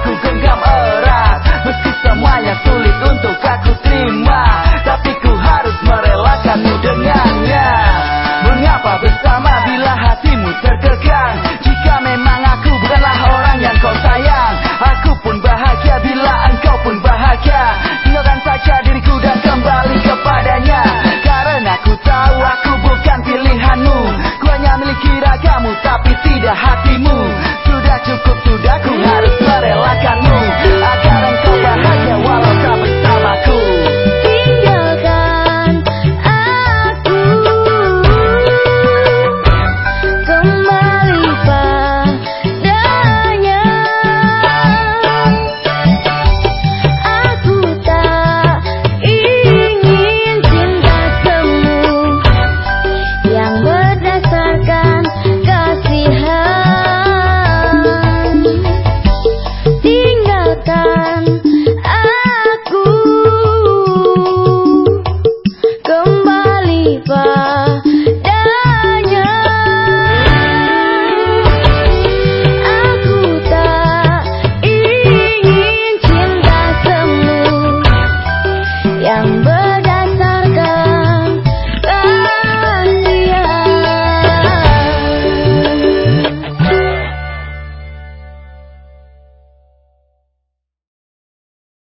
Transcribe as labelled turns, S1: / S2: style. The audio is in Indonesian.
S1: Aku genggam erat. Meski semuanya sulit untuk aku terima Tapi ku harus merelakanmu dengannya. Mengapa bersama bila hatimu terkekang Jika memang aku bukanlah orang yang kau sayang Aku pun bahagia bila engkau pun bahagia. Tinggalkan saja diriku dan kembali kepadanya. Karena aku tahu aku bukan pilihanmu. Ku hanya miliki ragamu tapi tidak hatimu.